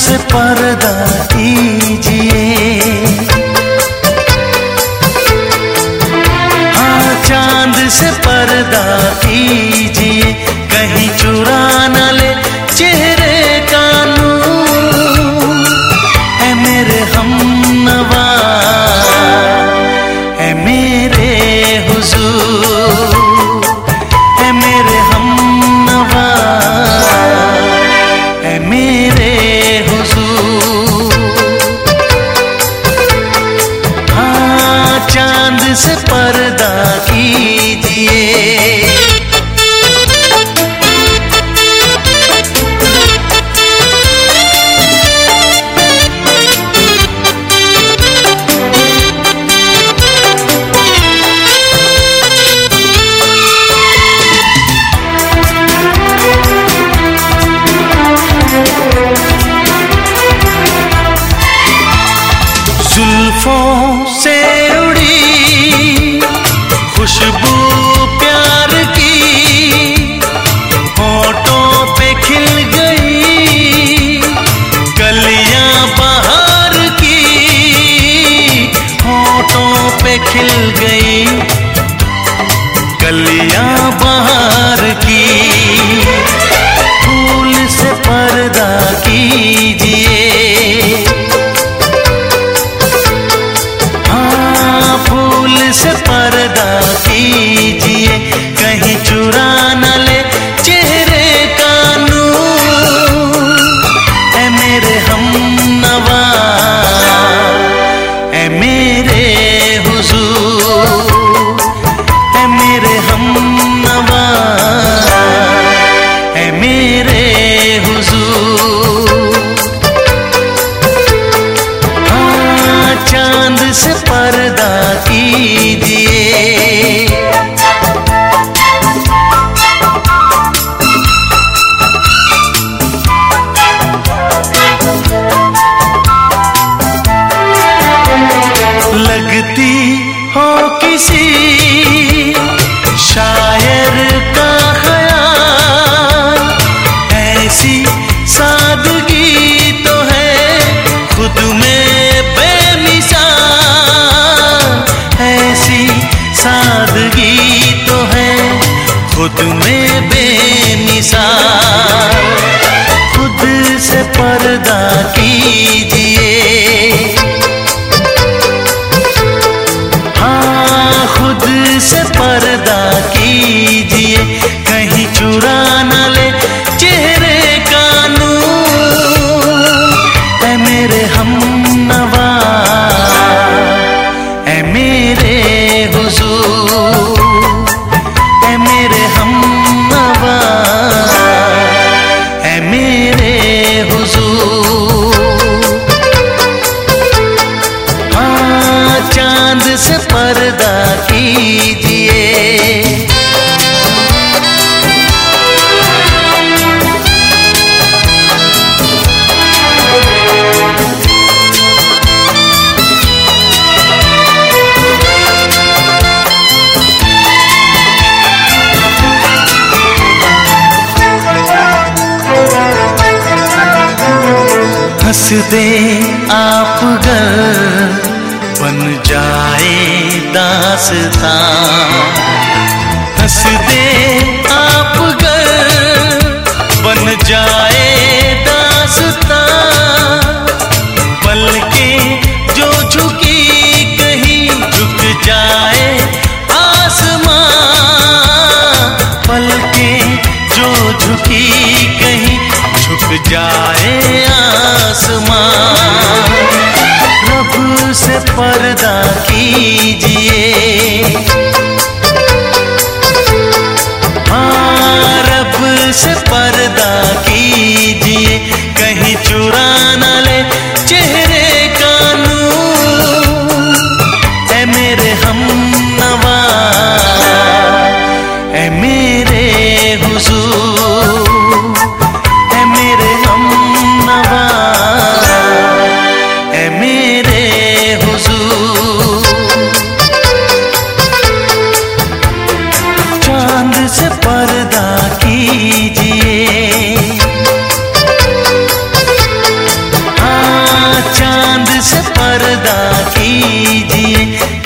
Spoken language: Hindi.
से पर्दा कीजिए। हाँ चाँद से पर्दा कीजिए। से पर्दा किया खिल गई। की से पर्दा कीजिए। हंस दे आप गर बन जाए। दासता हंस दे आप गर बन जाए दासता। पल के जो झुकी कहीं झुक जाए आसमां। पल के जो झुकी कहीं झुक जाए। पर्दा कीजिए। हाँ, रब से पर्दा कीजिए। कहीं चुरा न ले चेहरे का नूर। ऐ मेरे हम नवा ऐ मेरे हुजूर। कीजिए।